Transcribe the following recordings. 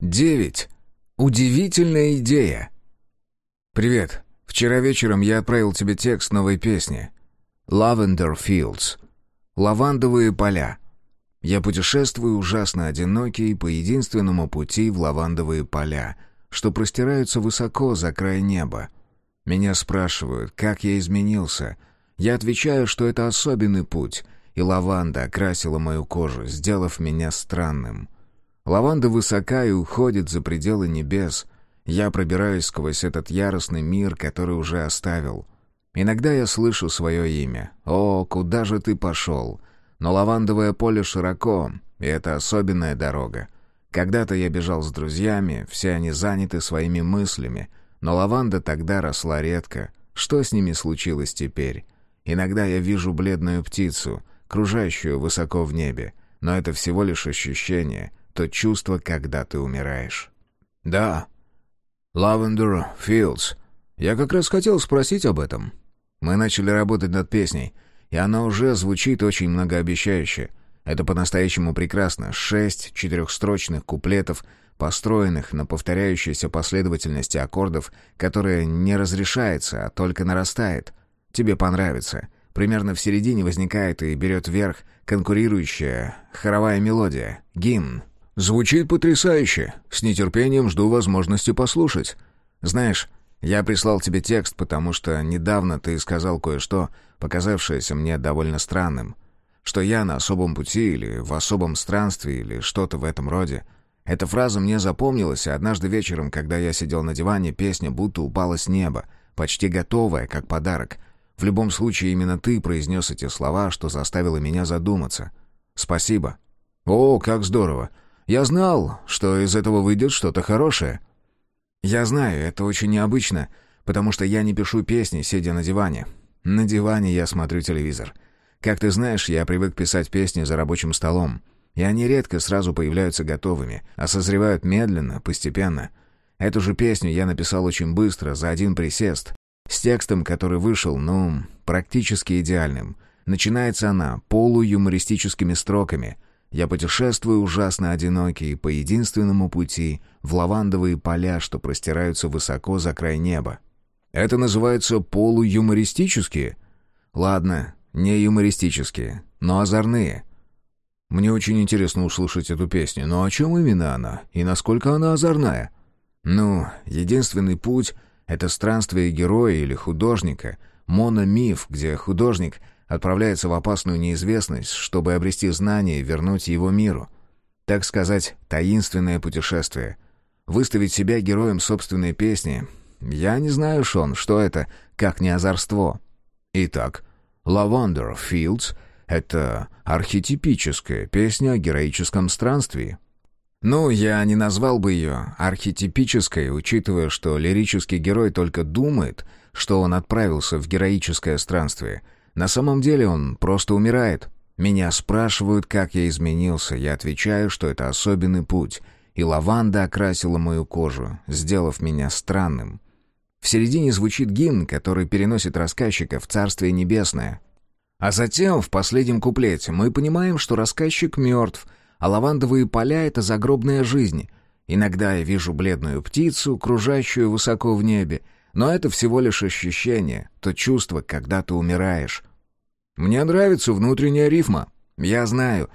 9. Удивительная идея. Привет. Вчера вечером я отправил тебе текст новой песни. Lavender Fields. Лавандовые поля. Я путешествую ужасно одинокий по единственному пути в лавандовые поля, что простираются высоко за край неба. Меня спрашивают, как я изменился. Я отвечаю, что это особенный путь, и лаванда окрасила мою кожу, сделав меня странным. Лаванда высока и уходит за пределы небес. Я пробираюсь сквозь этот яростный мир, который уже оставил. Иногда я слышу свое имя. «О, куда же ты пошел?» Но лавандовое поле широко, и это особенная дорога. Когда-то я бежал с друзьями, все они заняты своими мыслями, но лаванда тогда росла редко. Что с ними случилось теперь? Иногда я вижу бледную птицу, кружащую высоко в небе, но это всего лишь ощущение — то чувство, когда ты умираешь. Да, Lavender Fields. Я как раз хотел спросить об этом. Мы начали работать над песней, и она уже звучит очень многообещающе. Это по-настоящему прекрасно. Шесть четырехстрочных куплетов, построенных на повторяющейся последовательности аккордов, которая не разрешается, а только нарастает. Тебе понравится. Примерно в середине возникает и берет верх конкурирующая хоровая мелодия, гимн. «Звучит потрясающе. С нетерпением жду возможности послушать. Знаешь, я прислал тебе текст, потому что недавно ты сказал кое-что, показавшееся мне довольно странным. Что я на особом пути или в особом странстве или что-то в этом роде. Эта фраза мне запомнилась, и однажды вечером, когда я сидел на диване, песня будто упала с неба, почти готовая, как подарок. В любом случае, именно ты произнес эти слова, что заставило меня задуматься. Спасибо. О, как здорово! Я знал, что из этого выйдет что-то хорошее. Я знаю, это очень необычно, потому что я не пишу песни, сидя на диване. На диване я смотрю телевизор. Как ты знаешь, я привык писать песни за рабочим столом, и они редко сразу появляются готовыми, а созревают медленно, постепенно. Эту же песню я написал очень быстро, за один присест, с текстом, который вышел, ну, практически идеальным. Начинается она полуюмористическими строками — я путешествую ужасно одинокий по единственному пути в лавандовые поля, что простираются высоко за край неба. Это называется полуюмористические? Ладно, не юмористические, но озорные. Мне очень интересно услышать эту песню, но о чем именно она и насколько она озорная? Ну, единственный путь — это странствие героя или художника, мономиф, где художник — отправляется в опасную неизвестность, чтобы обрести знания и вернуть его миру. Так сказать, таинственное путешествие. Выставить себя героем собственной песни. Я не знаю, Шон, что это, как не озорство. Итак, «Lavender Fields» — это архетипическая песня о героическом странстве. Ну, я не назвал бы ее архетипической, учитывая, что лирический герой только думает, что он отправился в героическое странствие — на самом деле он просто умирает. Меня спрашивают, как я изменился. Я отвечаю, что это особенный путь. И лаванда окрасила мою кожу, сделав меня странным. В середине звучит гимн, который переносит рассказчика в Царствие Небесное. А затем, в последнем куплете, мы понимаем, что рассказчик мертв, а лавандовые поля — это загробная жизнь. Иногда я вижу бледную птицу, кружащую высоко в небе, но это всего лишь ощущение, то чувство, когда ты умираешь. Мне нравится внутренняя рифма. Я знаю.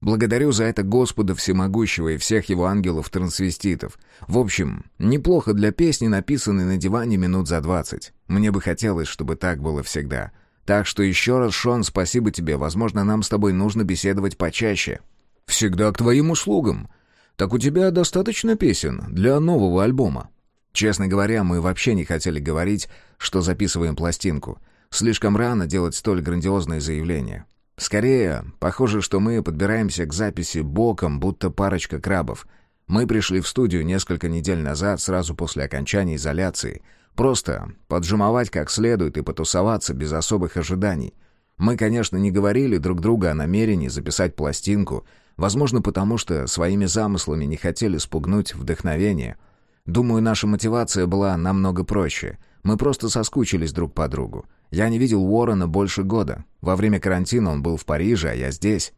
Благодарю за это Господа Всемогущего и всех его ангелов-трансвеститов. В общем, неплохо для песни, написанной на диване минут за двадцать. Мне бы хотелось, чтобы так было всегда. Так что еще раз, Шон, спасибо тебе. Возможно, нам с тобой нужно беседовать почаще. Всегда к твоим услугам. Так у тебя достаточно песен для нового альбома. Честно говоря, мы вообще не хотели говорить, что записываем пластинку. Слишком рано делать столь грандиозные заявления. Скорее, похоже, что мы подбираемся к записи боком, будто парочка крабов. Мы пришли в студию несколько недель назад, сразу после окончания изоляции. Просто поджимовать как следует и потусоваться без особых ожиданий. Мы, конечно, не говорили друг другу о намерении записать пластинку, возможно, потому что своими замыслами не хотели спугнуть вдохновение — Думаю, наша мотивация была намного проще. Мы просто соскучились друг по другу. Я не видел Уоррена больше года. Во время карантина он был в Париже, а я здесь.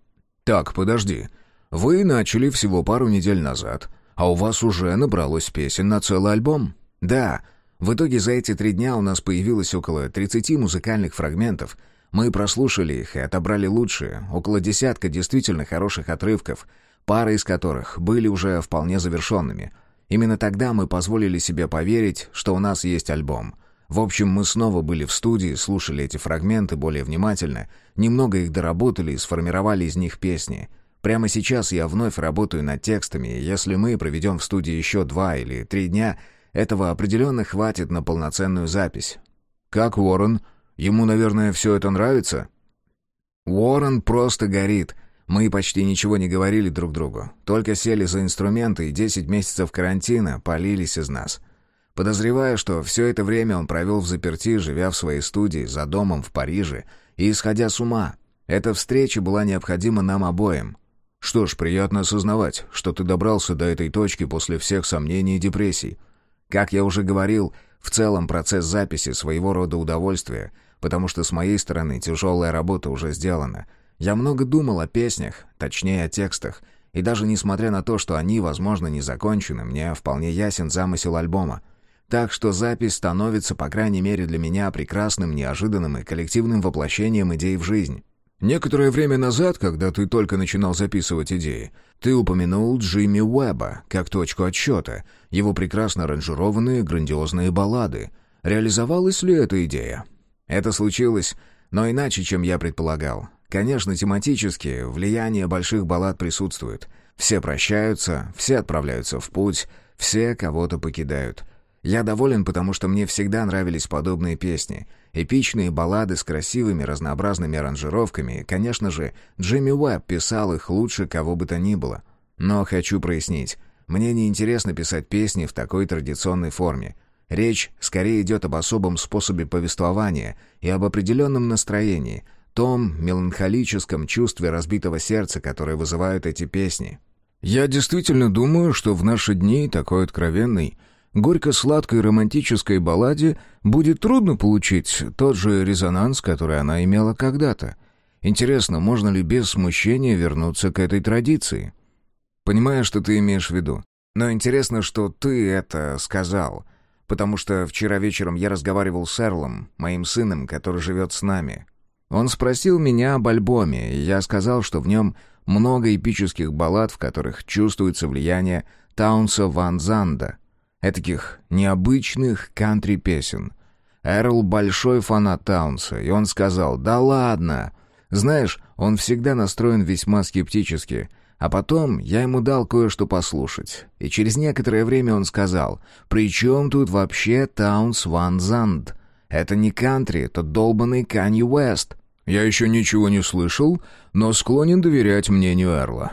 Так, подожди. Вы начали всего пару недель назад, а у вас уже набралось песен на целый альбом?» «Да. В итоге за эти три дня у нас появилось около 30 музыкальных фрагментов. Мы прослушали их и отобрали лучшие, около десятка действительно хороших отрывков, пара из которых были уже вполне завершенными. Именно тогда мы позволили себе поверить, что у нас есть альбом». В общем, мы снова были в студии, слушали эти фрагменты более внимательно, немного их доработали и сформировали из них песни. Прямо сейчас я вновь работаю над текстами, и если мы проведем в студии еще два или три дня, этого определенно хватит на полноценную запись. Как Уоррен? Ему, наверное, все это нравится? Уоррен просто горит. Мы почти ничего не говорили друг другу. Только сели за инструменты и десять месяцев карантина полились из нас. Подозревая, что все это время он провел в заперти, живя в своей студии за домом в Париже и исходя с ума. Эта встреча была необходима нам обоим. Что ж, приятно осознавать, что ты добрался до этой точки после всех сомнений и депрессий. Как я уже говорил, в целом процесс записи своего рода удовольствие, потому что с моей стороны тяжелая работа уже сделана. Я много думал о песнях, точнее о текстах, и даже несмотря на то, что они, возможно, не закончены, мне вполне ясен замысел альбома. Так что запись становится, по крайней мере для меня, прекрасным, неожиданным и коллективным воплощением идей в жизнь. Некоторое время назад, когда ты только начинал записывать идеи, ты упомянул Джимми Уэбба как точку отсчета, его прекрасно аранжированные грандиозные баллады. Реализовалась ли эта идея? Это случилось, но иначе, чем я предполагал. Конечно, тематически влияние больших баллад присутствует. Все прощаются, все отправляются в путь, все кого-то покидают. Я доволен, потому что мне всегда нравились подобные песни. Эпичные баллады с красивыми разнообразными аранжировками. Конечно же, Джимми Уэбб писал их лучше кого бы то ни было. Но хочу прояснить. Мне не интересно писать песни в такой традиционной форме. Речь скорее идет об особом способе повествования и об определенном настроении, том меланхолическом чувстве разбитого сердца, которое вызывают эти песни. Я действительно думаю, что в наши дни такой откровенный горько-сладкой романтической балладе будет трудно получить тот же резонанс, который она имела когда-то. Интересно, можно ли без смущения вернуться к этой традиции? Понимаю, что ты имеешь в виду. Но интересно, что ты это сказал. Потому что вчера вечером я разговаривал с Эрлом, моим сыном, который живет с нами. Он спросил меня об альбоме, и я сказал, что в нем много эпических баллад, в которых чувствуется влияние Таунса Ван Занда — этаких необычных кантри-песен. Эрл большой фанат Таунса, и он сказал «Да ладно!» Знаешь, он всегда настроен весьма скептически. А потом я ему дал кое-что послушать. И через некоторое время он сказал «При чем тут вообще Таунс Ван Занд? Это не кантри, это долбанный Канье Уэст». Я еще ничего не слышал, но склонен доверять мнению Эрла.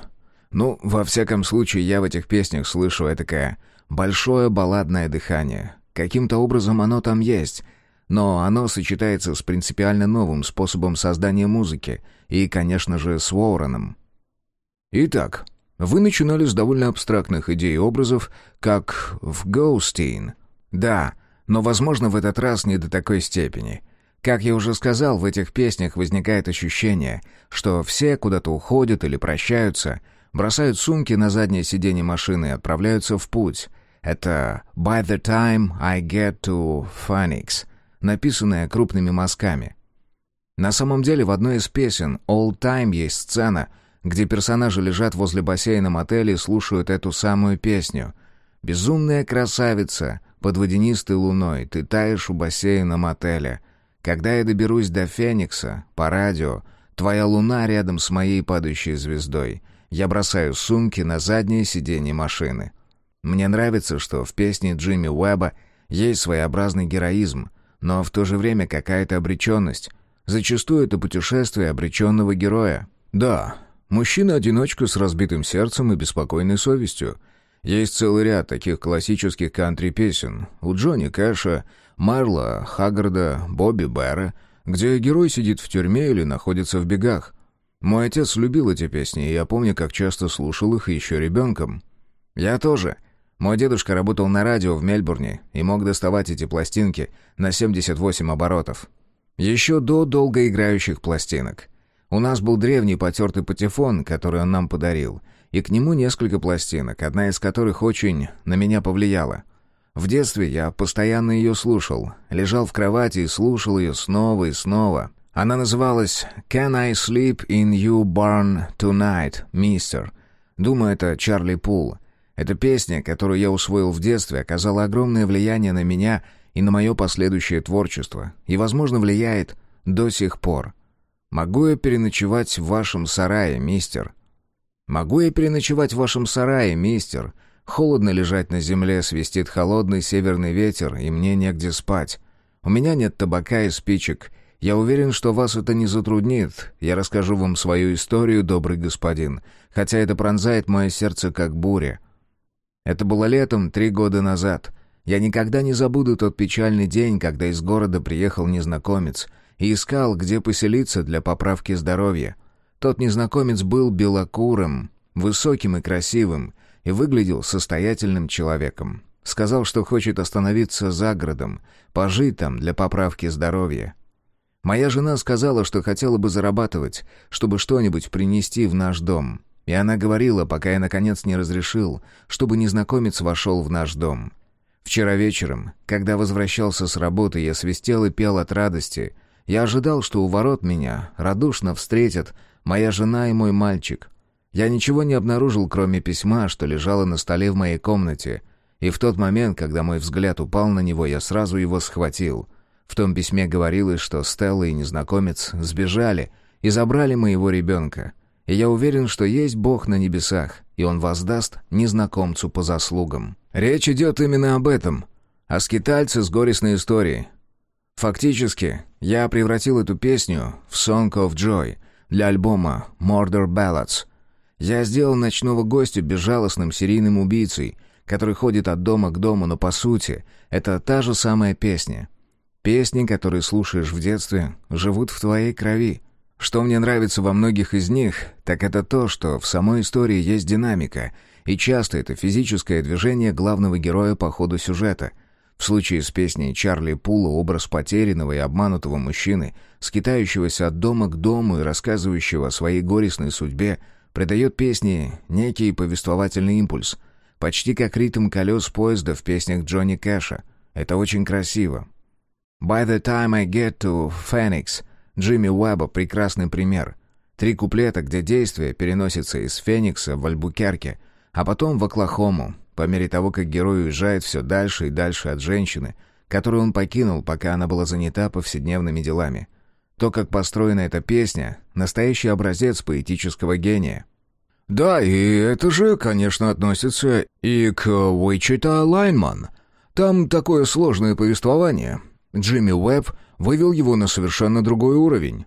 Ну, во всяком случае, я в этих песнях слышу этакое Большое балладное дыхание. Каким-то образом оно там есть, но оно сочетается с принципиально новым способом создания музыки и, конечно же, с Уорреном. Итак, вы начинали с довольно абстрактных идей и образов, как в «Ghosteen». Да, но, возможно, в этот раз не до такой степени. Как я уже сказал, в этих песнях возникает ощущение, что все куда-то уходят или прощаются — бросают сумки на заднее сиденье машины и отправляются в путь. Это «By the time I get to Phoenix», написанное крупными мазками. На самом деле в одной из песен «All Time» есть сцена, где персонажи лежат возле бассейна мотеля и слушают эту самую песню. «Безумная красавица, под водянистой луной, ты таешь у бассейна мотеля. Когда я доберусь до Феникса, по радио, твоя луна рядом с моей падающей звездой». Я бросаю сумки на заднее сиденье машины. Мне нравится, что в песне Джимми Уэбба есть своеобразный героизм, но в то же время какая-то обреченность. Зачастую это путешествие обреченного героя. Да, мужчина-одиночка с разбитым сердцем и беспокойной совестью. Есть целый ряд таких классических кантри-песен. У Джонни Кэша, Марла, Хаггарда, Бобби Бэра, где герой сидит в тюрьме или находится в бегах. Мой отец любил эти песни, и я помню, как часто слушал их еще ребенком. Я тоже. Мой дедушка работал на радио в Мельбурне и мог доставать эти пластинки на 78 оборотов. Еще до долгоиграющих пластинок. У нас был древний потертый патефон, который он нам подарил. и к нему несколько пластинок, одна из которых очень на меня повлияла. В детстве я постоянно ее слушал, лежал в кровати и слушал ее снова и снова. Она называлась «Can I Sleep in You Barn Tonight, Mister?» Думаю, это Чарли Пул. Эта песня, которую я усвоил в детстве, оказала огромное влияние на меня и на мое последующее творчество, и, возможно, влияет до сих пор. «Могу я переночевать в вашем сарае, мистер?» «Могу я переночевать в вашем сарае, мистер?» Холодно лежать на земле, свистит холодный северный ветер, и мне негде спать. У меня нет табака и спичек. Я уверен, что вас это не затруднит. Я расскажу вам свою историю, добрый господин, хотя это пронзает мое сердце как буря. Это было летом три года назад. Я никогда не забуду тот печальный день, когда из города приехал незнакомец и искал, где поселиться для поправки здоровья. Тот незнакомец был белокурым, высоким и красивым, и выглядел состоятельным человеком. Сказал, что хочет остановиться за городом, пожить там для поправки здоровья. Моя жена сказала, что хотела бы зарабатывать, чтобы что-нибудь принести в наш дом. И она говорила, пока я наконец не разрешил, чтобы незнакомец вошел в наш дом. Вчера вечером, когда возвращался с работы, я свистел и пел от радости. Я ожидал, что у ворот меня радушно встретят моя жена и мой мальчик. Я ничего не обнаружил, кроме письма, что лежало на столе в моей комнате, и в тот момент, когда мой взгляд упал на него, я сразу его схватил. В том письме говорилось, что Стелла и незнакомец сбежали и забрали моего ребенка. И я уверен, что есть Бог на небесах, и Он воздаст незнакомцу по заслугам. Речь идет именно об этом, о скитальце с горестной историей. Фактически, я превратил эту песню в «Song of Joy» для альбома «Murder Ballads», я сделал ночного гостя безжалостным серийным убийцей, который ходит от дома к дому, но по сути это та же самая песня. Песни, которые слушаешь в детстве, живут в твоей крови. Что мне нравится во многих из них, так это то, что в самой истории есть динамика, и часто это физическое движение главного героя по ходу сюжета. В случае с песней Чарли Пула образ потерянного и обманутого мужчины, скитающегося от дома к дому и рассказывающего о своей горестной судьбе, придает песне некий повествовательный импульс, почти как ритм колес поезда в песнях Джонни Кэша. Это очень красиво. «By the time I get to Phoenix» Джимми Уэбба прекрасный пример. Три куплета, где действие переносится из Феникса в Альбукерке, а потом в Оклахому, по мере того, как герой уезжает все дальше и дальше от женщины, которую он покинул, пока она была занята повседневными делами. То, как построена эта песня, настоящий образец поэтического гения. Да, и это же, конечно, относится и к Уичита Лайнман. Там такое сложное повествование. Джимми Уэбб вывел его на совершенно другой уровень.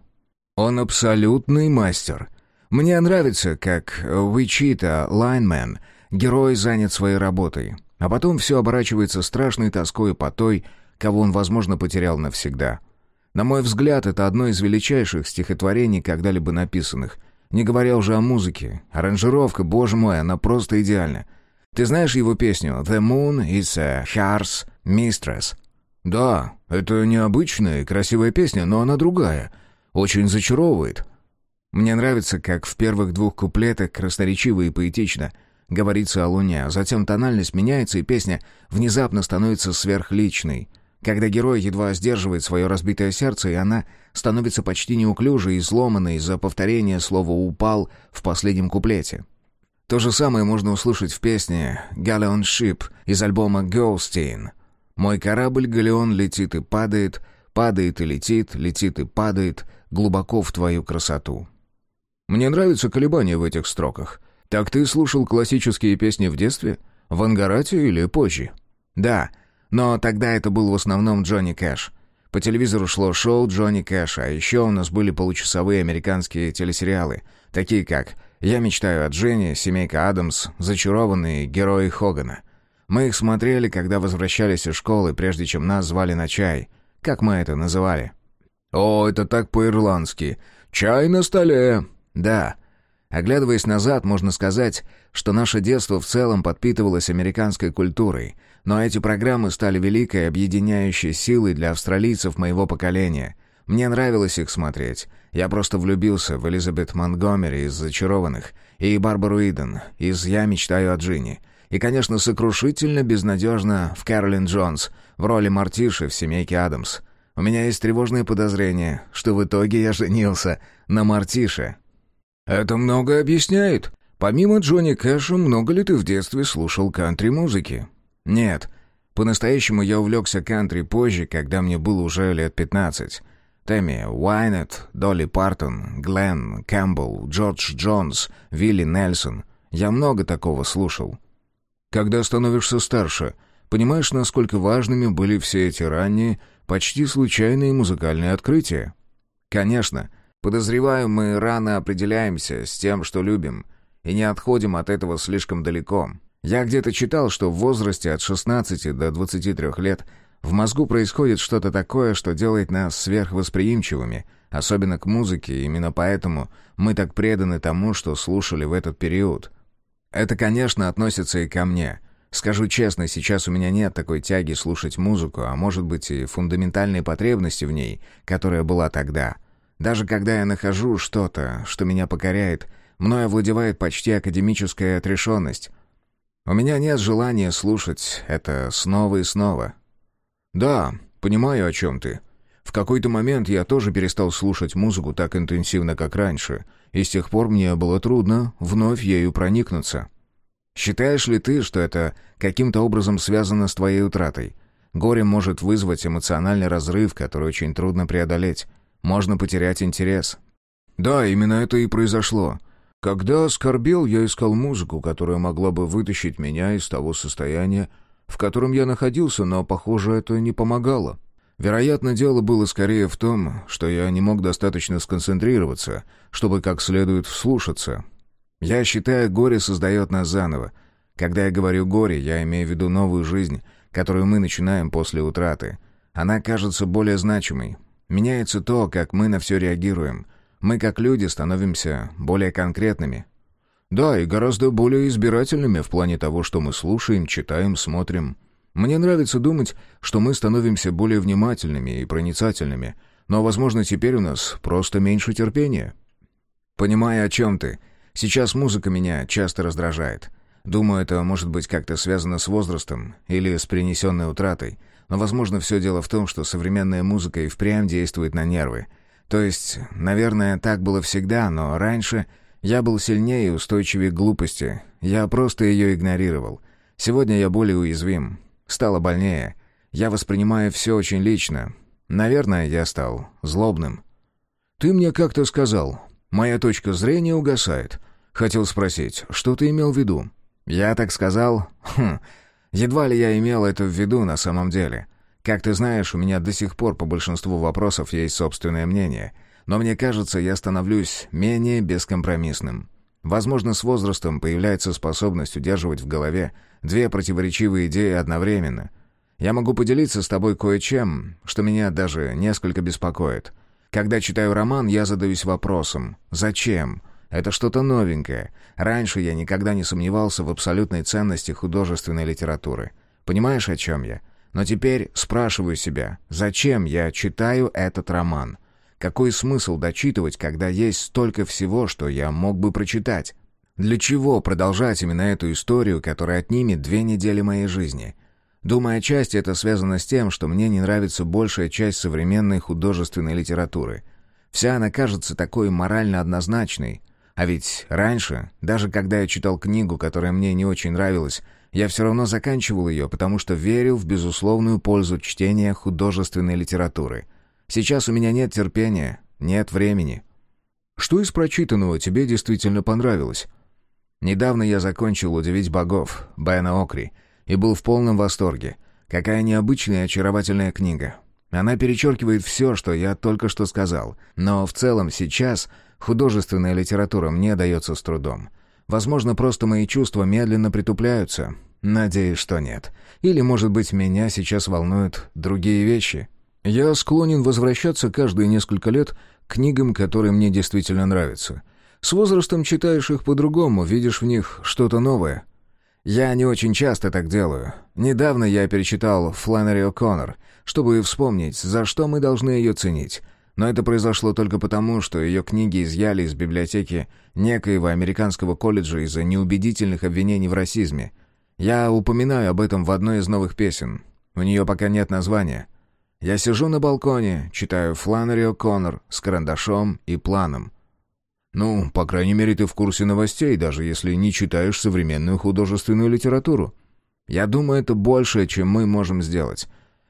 Он абсолютный мастер. Мне нравится, как Уичита Лайнман, герой занят своей работой, а потом все оборачивается страшной тоской по той, кого он, возможно, потерял навсегда — на мой взгляд, это одно из величайших стихотворений, когда-либо написанных. Не говоря уже о музыке. Аранжировка, боже мой, она просто идеальна. Ты знаешь его песню «The moon is a heart's mistress»? Да, это необычная красивая песня, но она другая. Очень зачаровывает. Мне нравится, как в первых двух куплетах красноречиво и поэтично говорится о луне, а затем тональность меняется, и песня внезапно становится сверхличной. Когда герой едва сдерживает свое разбитое сердце, и она становится почти неуклюжей и сломанной из-за повторения слова «упал» в последнем куплете. То же самое можно услышать в песне «Galleon Ship» из альбома «Ghostin». «Мой корабль Галеон летит и падает, падает и летит, летит и падает, глубоко в твою красоту». Мне нравятся колебания в этих строках. Так ты слушал классические песни в детстве? В Ангарате или позже? Да, но тогда это был в основном Джонни Кэш. По телевизору шло шоу Джонни Кэша, а еще у нас были получасовые американские телесериалы, такие как «Я мечтаю о Дженни», «Семейка Адамс», «Зачарованные герои Хогана». Мы их смотрели, когда возвращались из школы, прежде чем нас звали на чай. Как мы это называли? «О, это так по-ирландски. Чай на столе». «Да». Оглядываясь назад, можно сказать, что наше детство в целом подпитывалось американской культурой — но эти программы стали великой объединяющей силой для австралийцев моего поколения. Мне нравилось их смотреть. Я просто влюбился в Элизабет Монтгомери из «Зачарованных» и Барбару Иден из «Я мечтаю о Джинни». И, конечно, сокрушительно безнадежно в Кэролин Джонс в роли Мортиши в «Семейке Адамс». У меня есть тревожное подозрение, что в итоге я женился на Мортише. «Это многое объясняет. Помимо Джонни Кэша, много ли ты в детстве слушал кантри-музыки?» «Нет. По-настоящему я увлекся кантри позже, когда мне было уже лет пятнадцать. Тэмми Уайнетт, Долли Партон, Глен Кэмпбелл, Джордж Джонс, Вилли Нельсон. Я много такого слушал. Когда становишься старше, понимаешь, насколько важными были все эти ранние, почти случайные музыкальные открытия? Конечно. Подозреваю, мы рано определяемся с тем, что любим, и не отходим от этого слишком далеко. Я где-то читал, что в возрасте от 16 до 23 лет – в мозгу происходит что-то такое, что делает нас сверхвосприимчивыми, особенно к музыке, именно поэтому мы так преданы тому, что слушали в этот период. Это, конечно, относится и ко мне. Скажу честно, сейчас у меня нет такой тяги слушать музыку, а может быть и фундаментальной потребности в ней, которая была тогда. Даже когда я нахожу что-то, что меня покоряет, мною овладевает почти академическая отрешенность. У меня нет желания слушать это снова и снова, «Да, понимаю, о чем ты. В какой-то момент я тоже перестал слушать музыку так интенсивно, как раньше, и с тех пор мне было трудно вновь ею проникнуться. Считаешь ли ты, что это каким-то образом связано с твоей утратой? Горе может вызвать эмоциональный разрыв, который очень трудно преодолеть. Можно потерять интерес». «Да, именно это и произошло». Когда оскорбел, я искал музыку, которая могла бы вытащить меня из того состояния, в котором я находился, но, похоже, это не помогало. Вероятно, дело было скорее в том, что я не мог достаточно сконцентрироваться, чтобы как следует вслушаться. Я считаю, горе создает нас заново. Когда я говорю «горе», я имею в виду новую жизнь, которую мы начинаем после утраты. Она кажется более значимой. Меняется то, как мы на все реагируем. Мы, как люди, становимся более конкретными, да, и гораздо более избирательными в плане того, что мы слушаем, читаем, смотрим. Мне нравится думать, что мы становимся более внимательными и проницательными, но, возможно, теперь у нас просто меньше терпения. Понимаю, о чем ты. Сейчас музыка меня часто раздражает. Думаю, это может быть как-то связано с возрастом или с принесенной утратой. Но, возможно, все дело в том, что современная музыка и впрямь действует на нервы. То есть, наверное, так было всегда, но раньше я был сильнее и устойчивее к глупости. Я просто ее игнорировал. Сегодня я более уязвим. Стало больнее. Я воспринимаю все очень лично. Наверное, я стал злобным. «Ты мне как-то сказал. Моя точка зрения угасает. Хотел спросить, что ты имел в виду?» «Я так сказал? Хм, едва ли я имел это в виду на самом деле. Как ты знаешь, у меня до сих пор по большинству вопросов есть собственное мнение». Но мне кажется, я становлюсь менее бескомпромиссным. Возможно, с возрастом появляется способность удерживать в голове две противоречивые идеи одновременно. Я могу поделиться с тобой кое-чем, что меня даже несколько беспокоит. Когда читаю роман, я задаюсь вопросом «Зачем?». Это что-то новенькое. Раньше я никогда не сомневался в абсолютной ценности художественной литературы. Понимаешь, о чем я? Но теперь спрашиваю себя, зачем я читаю этот роман? Какой смысл дочитывать, когда есть столько всего, что я мог бы прочитать? Для чего продолжать именно эту историю, которая отнимет две недели моей жизни? Думаю, отчасти это связано с тем, что мне не нравится большая часть современной художественной литературы. Вся она кажется такой морально однозначной. А ведь раньше, даже когда я читал книгу, которая мне не очень нравилась, я все равно заканчивал ее, потому что верил в безусловную пользу чтения художественной литературы — Сейчас у меня нет терпения, нет времени. Что из прочитанного тебе действительно понравилось? Недавно я закончил «Удивить богов» Бена Окри и был в полном восторге. Какая необычная и очаровательная книга. Она перечеркивает все, что я только что сказал. Но в целом сейчас художественная литература мне дается с трудом. Возможно, просто мои чувства медленно притупляются. Надеюсь, что нет. Или, может быть, меня сейчас волнуют другие вещи. Я склонен возвращаться каждые несколько лет к книгам, которые мне действительно нравятся. С возрастом читаешь их по-другому, видишь в них что-то новое. Я не очень часто так делаю. Недавно я перечитал Фланнери О'Коннор, чтобы вспомнить, за что мы должны ее ценить. Но это произошло только потому, что ее книги изъяли из библиотеки некоего американского колледжа из-за неубедительных обвинений в расизме. Я упоминаю об этом в одной из новых песен. У нее пока нет названия. Я сижу на балконе, читаю Фланнери О'Коннор с карандашом и планом. Ну, по крайней мере, ты в курсе новостей, даже если не читаешь современную художественную литературу. Я думаю, это большее, чем мы можем сделать.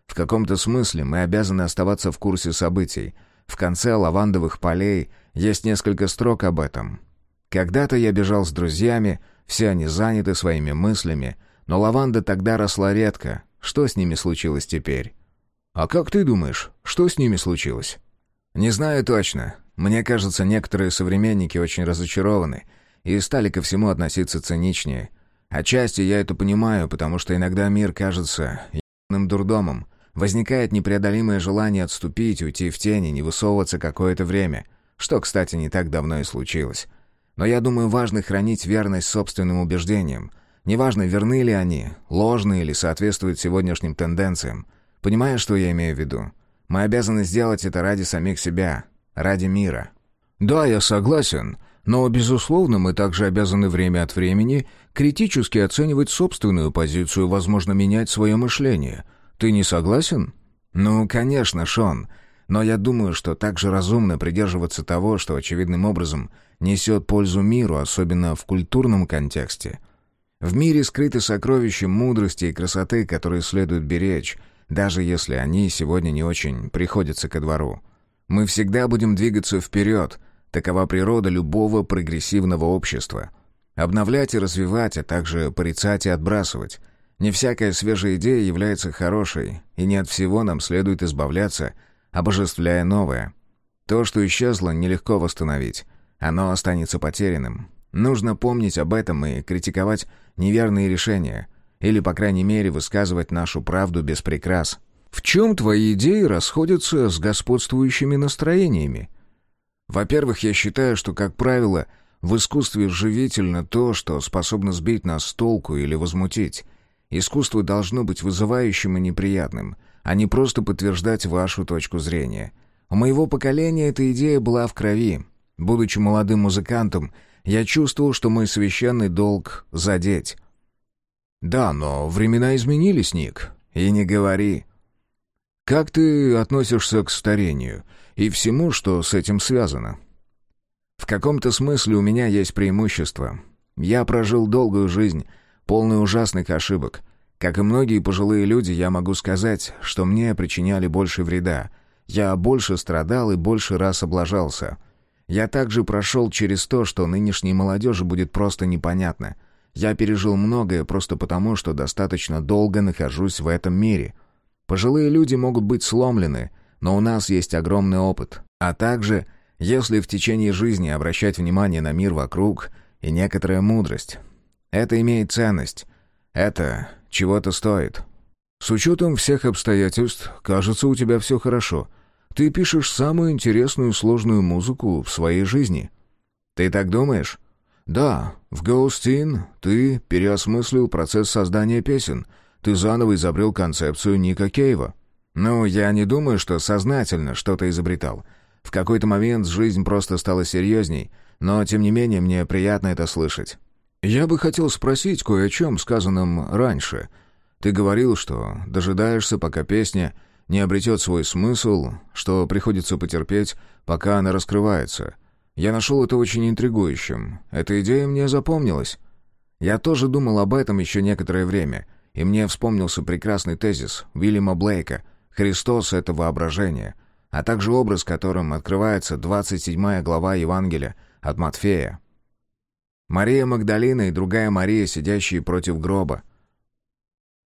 В каком-то смысле мы обязаны оставаться в курсе событий — в конце лавандовых полей есть несколько строк об этом. Когда-то я бежал с друзьями, все они заняты своими мыслями, но лаванда тогда росла редко. Что с ними случилось теперь? А как ты думаешь, что с ними случилось? Не знаю точно. Мне кажется, некоторые современники очень разочарованы и стали ко всему относиться циничнее. Отчасти я это понимаю, потому что иногда мир кажется ебаным дурдомом, Возникает непреодолимое желание отступить, уйти в тени, не высовываться какое-то время. Что, кстати, не так давно и случилось. Но я думаю, важно хранить верность собственным убеждениям. Неважно, верны ли они, ложные или соответствуют сегодняшним тенденциям. Понимаешь, что я имею в виду? Мы обязаны сделать это ради самих себя, ради мира. Да, я согласен. Но, безусловно, мы также обязаны время от времени критически оценивать собственную позицию, возможно, менять свое мышление – ты не согласен? Ну, конечно, Шон. Но я думаю, что также разумно придерживаться того, что очевидным образом несет пользу миру, особенно в культурном контексте. В мире скрыты сокровища мудрости и красоты, которые следует беречь, даже если они сегодня не очень приходятся ко двору. Мы всегда будем двигаться вперед. Такова природа любого прогрессивного общества. Обновлять и развивать, а также порицать и отбрасывать. Не всякая свежая идея является хорошей, и не от всего нам следует избавляться, обожествляя новое. То, что исчезло, нелегко восстановить. Оно останется потерянным. Нужно помнить об этом и критиковать неверные решения, или, по крайней мере, высказывать нашу правду без прикрас. В чем твои идеи расходятся с господствующими настроениями? Во-первых, я считаю, что, как правило, в искусстве живительно то, что способно сбить нас с толку или возмутить — Искусство должно быть вызывающим и неприятным, а не просто подтверждать вашу точку зрения. У моего поколения эта идея была в крови. Будучи молодым музыкантом, я чувствовал, что мой священный долг — задеть. «Да, но времена изменились, Ник. И не говори. Как ты относишься к старению и всему, что с этим связано?» «В каком-то смысле у меня есть преимущество. Я прожил долгую жизнь, полный ужасных ошибок. Как и многие пожилые люди, я могу сказать, что мне причиняли больше вреда. Я больше страдал и больше раз облажался. Я также прошел через то, что нынешней молодежи будет просто непонятно. Я пережил многое просто потому, что достаточно долго нахожусь в этом мире. Пожилые люди могут быть сломлены, но у нас есть огромный опыт. А также, если в течение жизни обращать внимание на мир вокруг и некоторая мудрость. Это имеет ценность. Это чего-то стоит. С учетом всех обстоятельств, кажется, у тебя все хорошо. Ты пишешь самую интересную сложную музыку в своей жизни. Ты так думаешь? Да, в Ghostin ты переосмыслил процесс создания песен. Ты заново изобрел концепцию Ника Кейва. Ну, я не думаю, что сознательно что-то изобретал. В какой-то момент жизнь просто стала серьезней, но, тем не менее, мне приятно это слышать. «Я бы хотел спросить кое о чем, сказанном раньше. Ты говорил, что дожидаешься, пока песня не обретет свой смысл, что приходится потерпеть, пока она раскрывается. Я нашел это очень интригующим. Эта идея мне запомнилась. Я тоже думал об этом еще некоторое время, и мне вспомнился прекрасный тезис Уильяма Блейка «Христос — это воображение», а также образ, которым открывается 27 глава Евангелия от Матфея. Мария Магдалина и другая Мария, сидящие против гроба.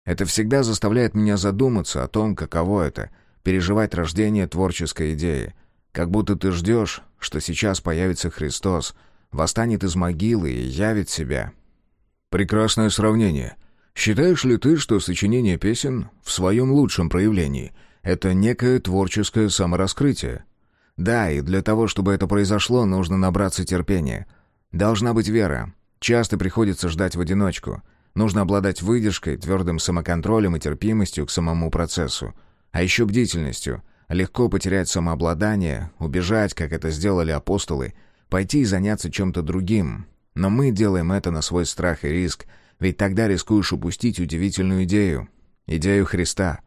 Это всегда заставляет меня задуматься о том, каково это — переживать рождение творческой идеи. Как будто ты ждешь, что сейчас появится Христос, восстанет из могилы и явит себя. Прекрасное сравнение. Считаешь ли ты, что сочинение песен в своем лучшем проявлении — это некое творческое самораскрытие? Да, и для того, чтобы это произошло, нужно набраться терпения — Должна быть вера. Часто приходится ждать в одиночку. Нужно обладать выдержкой, твердым самоконтролем и терпимостью к самому процессу. А еще бдительностью. Легко потерять самообладание, убежать, как это сделали апостолы, пойти и заняться чем-то другим. Но мы делаем это на свой страх и риск, ведь тогда рискуешь упустить удивительную идею. Идею Христа.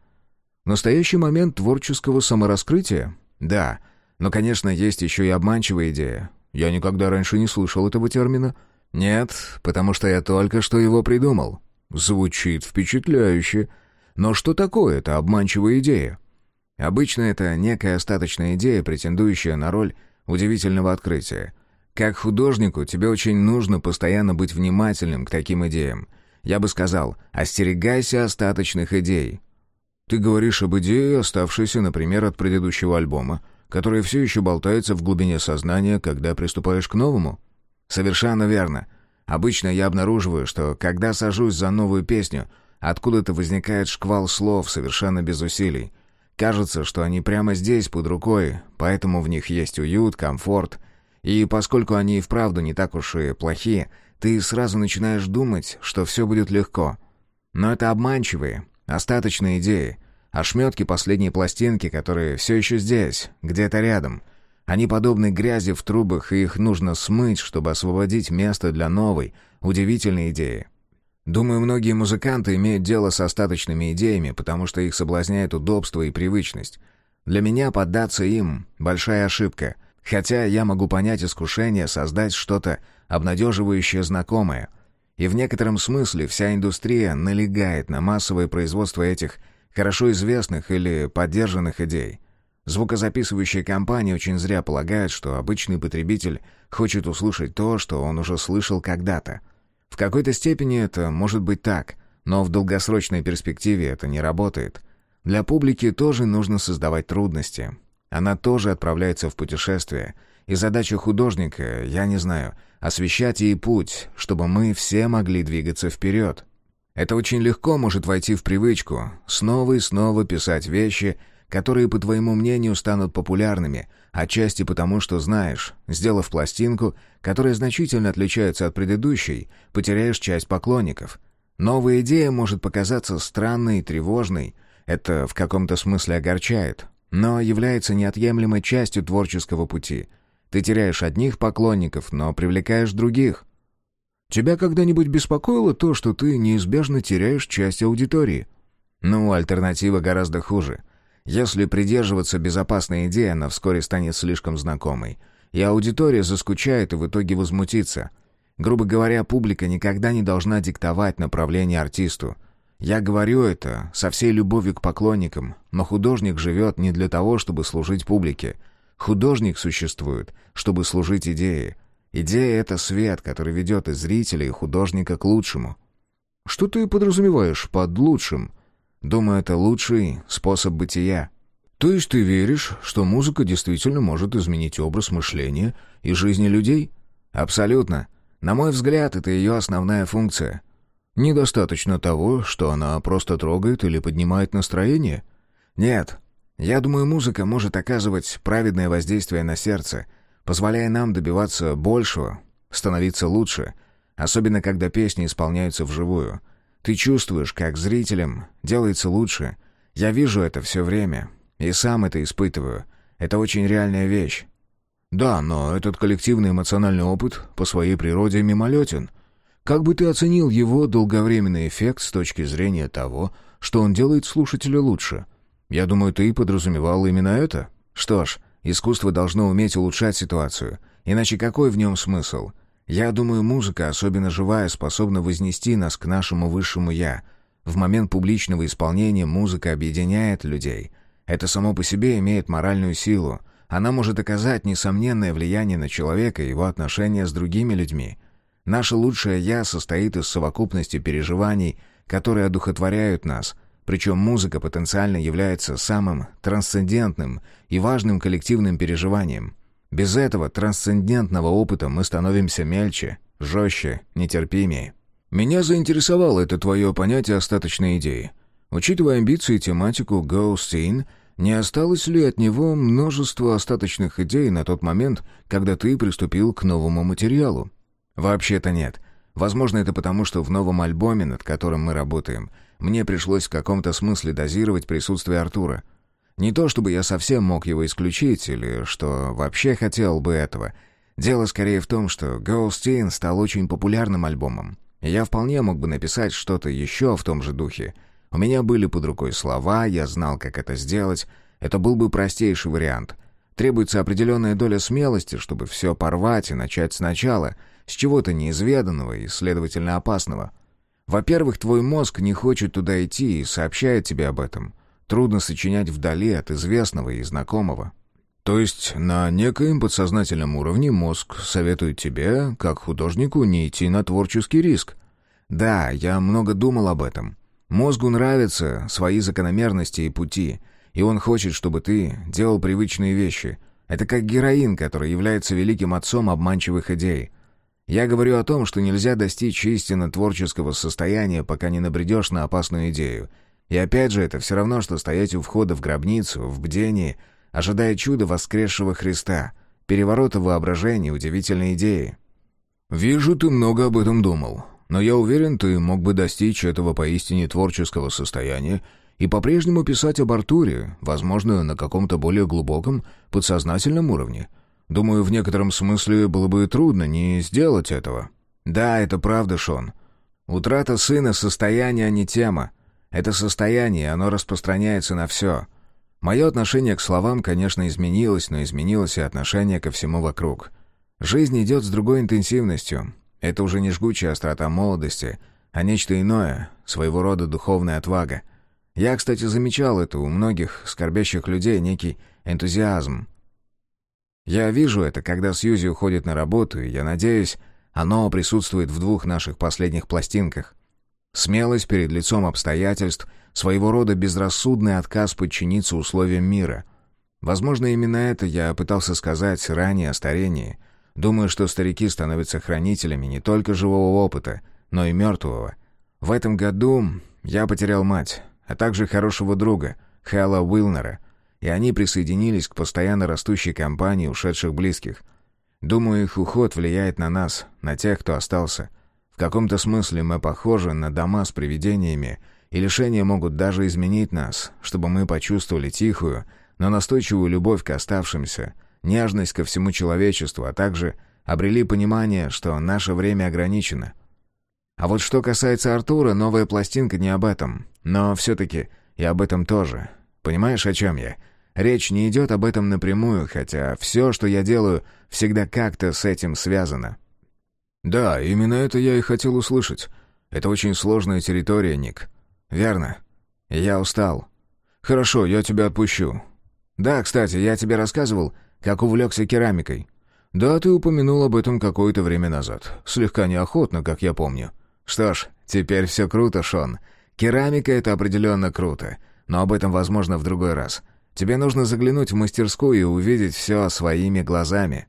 Настоящий момент творческого самораскрытия? Да. Но, конечно, есть еще и обманчивая идея. Я никогда раньше не слышал этого термина. Нет, потому что я только что его придумал. Звучит впечатляюще. Но что такое эта обманчивая идея? Обычно это некая остаточная идея, претендующая на роль удивительного открытия. Как художнику тебе очень нужно постоянно быть внимательным к таким идеям. Я бы сказал, остерегайся остаточных идей. Ты говоришь об идее, оставшейся, например, от предыдущего альбома, которая все еще болтается в глубине сознания, когда приступаешь к новому? Совершенно верно. Обычно я обнаруживаю, что когда сажусь за новую песню, откуда-то возникает шквал слов совершенно без усилий. Кажется, что они прямо здесь, под рукой, поэтому в них есть уют, комфорт. И поскольку они и вправду не так уж и плохие, ты сразу начинаешь думать, что все будет легко. Но это обманчивые, остаточные идеи, ошметки последней пластинки, которые все еще здесь, где-то рядом. Они подобны грязи в трубах, и их нужно смыть, чтобы освободить место для новой, удивительной идеи. Думаю, многие музыканты имеют дело с остаточными идеями, потому что их соблазняет удобство и привычность. Для меня поддаться им — большая ошибка, хотя я могу понять искушение создать что-то обнадеживающее знакомое. И в некотором смысле вся индустрия налегает на массовое производство этих хорошо известных или поддержанных идей. Звукозаписывающие компании очень зря полагают, что обычный потребитель хочет услышать то, что он уже слышал когда-то — в какой-то степени это может быть так, но в долгосрочной перспективе это не работает. Для публики тоже нужно создавать трудности. Она тоже отправляется в путешествие. И задача художника, я не знаю, освещать ей путь, чтобы мы все могли двигаться вперед. Это очень легко может войти в привычку, снова и снова писать вещи, которые, по твоему мнению, станут популярными, отчасти потому, что знаешь, сделав пластинку, которая значительно отличается от предыдущей, потеряешь часть поклонников. Новая идея может показаться странной и тревожной, это в каком-то смысле огорчает, но является неотъемлемой частью творческого пути. Ты теряешь одних поклонников, но привлекаешь других. Тебя когда-нибудь беспокоило то, что ты неизбежно теряешь часть аудитории? Ну, альтернатива гораздо хуже — если придерживаться безопасной идеи, она вскоре станет слишком знакомой. И аудитория заскучает и в итоге возмутится. Грубо говоря, публика никогда не должна диктовать направление артисту. Я говорю это со всей любовью к поклонникам, но художник живет не для того, чтобы служить публике. Художник существует, чтобы служить идее. Идея — это свет, который ведет и зрителя, и художника к лучшему. Что ты подразумеваешь под «лучшим»? Думаю, это лучший способ бытия. То есть ты веришь, что музыка действительно может изменить образ мышления и жизни людей? Абсолютно. На мой взгляд, это ее основная функция. Недостаточно того, что она просто трогает или поднимает настроение? Нет. Я думаю, музыка может оказывать праведное воздействие на сердце, позволяя нам добиваться большего, становиться лучше, особенно когда песни исполняются вживую — ты чувствуешь, как зрителям делается лучше. Я вижу это все время. И сам это испытываю. Это очень реальная вещь. Да, но этот коллективный эмоциональный опыт по своей природе мимолетен. Как бы ты оценил его долговременный эффект с точки зрения того, что он делает слушателя лучше? Я думаю, ты подразумевал именно это. Что ж, искусство должно уметь улучшать ситуацию. Иначе какой в нем смысл? Я думаю, музыка, особенно живая, способна вознести нас к нашему высшему «я». В момент публичного исполнения музыка объединяет людей. Это само по себе имеет моральную силу. Она может оказать несомненное влияние на человека и его отношения с другими людьми. Наше лучшее «я» состоит из совокупности переживаний, которые одухотворяют нас, причем музыка потенциально является самым трансцендентным и важным коллективным переживанием – без этого трансцендентного опыта мы становимся мельче, жестче, нетерпимее. Меня заинтересовало это твое понятие остаточной идеи. Учитывая амбиции и тематику Ghost In, не осталось ли от него множество остаточных идей на тот момент, когда ты приступил к новому материалу? Вообще-то нет. Возможно, это потому, что в новом альбоме, над которым мы работаем, мне пришлось в каком-то смысле дозировать присутствие Артура. Не то чтобы я совсем мог его исключить или что вообще хотел бы этого. Дело скорее в том, что In стал очень популярным альбомом. Я вполне мог бы написать что-то еще в том же духе. У меня были под рукой слова, я знал, как это сделать. Это был бы простейший вариант. Требуется определенная доля смелости, чтобы все порвать и начать сначала, с чего-то неизведанного и, следовательно, опасного. Во-первых, твой мозг не хочет туда идти и сообщает тебе об этом. Трудно сочинять вдали от известного и знакомого. То есть на некоем подсознательном уровне мозг советует тебе, как художнику, не идти на творческий риск. Да, я много думал об этом. Мозгу нравятся свои закономерности и пути, и он хочет, чтобы ты делал привычные вещи. Это как героин, который является великим отцом обманчивых идей. Я говорю о том, что нельзя достичь истинно творческого состояния, пока не набредешь на опасную идею. И опять же, это все равно, что стоять у входа в гробницу, в бдении — ожидая чуда воскресшего Христа, переворота воображения, удивительной идеи. «Вижу, ты много об этом думал, но я уверен, ты мог бы достичь этого поистине творческого состояния и по-прежнему писать об Артуре, возможно, на каком-то более глубоком, подсознательном уровне. Думаю, в некотором смысле было бы трудно не сделать этого». «Да, это правда, Шон. Утрата сына — состояние, а не тема. Это состояние, оно распространяется на все. Мое отношение к словам, конечно, изменилось, но изменилось и отношение ко всему вокруг. Жизнь идет с другой интенсивностью. Это уже не жгучая острота молодости, а нечто иное, своего рода духовная отвага. Я, кстати, замечал это у многих скорбящих людей, некий энтузиазм. Я вижу это, когда Сьюзи уходит на работу, и я надеюсь, оно присутствует в двух наших последних пластинках. Смелость перед лицом обстоятельств — Своего рода безрассудный отказ подчиниться условиям мира. Возможно, именно это я пытался сказать ранее о старении. Думаю, что старики становятся хранителями не только живого опыта, но и мертвого. В этом году я потерял мать, а также хорошего друга, Хэлла Уилнера, и они присоединились к постоянно растущей компании ушедших близких. Думаю, их уход влияет на нас, на тех, кто остался. В каком-то смысле мы похожи на дома с привидениями, и лишения могут даже изменить нас, чтобы мы почувствовали тихую, но настойчивую любовь к оставшимся, нежность ко всему человечеству, а также обрели понимание, что наше время ограничено. А вот что касается Артура, новая пластинка не об этом, но все-таки и об этом тоже. Понимаешь, о чем я? Речь не идет об этом напрямую, хотя все, что я делаю, всегда как-то с этим связано. «Да, именно это я и хотел услышать. Это очень сложная территория, Ник. «Верно. Я устал. Хорошо, я тебя отпущу. Да, кстати, я тебе рассказывал, как увлекся керамикой. Да, ты упомянул об этом какое-то время назад. Слегка неохотно, как я помню. Что ж, теперь все круто, Шон. Керамика — это определенно круто, но об этом, возможно, в другой раз. Тебе нужно заглянуть в мастерскую и увидеть все своими глазами».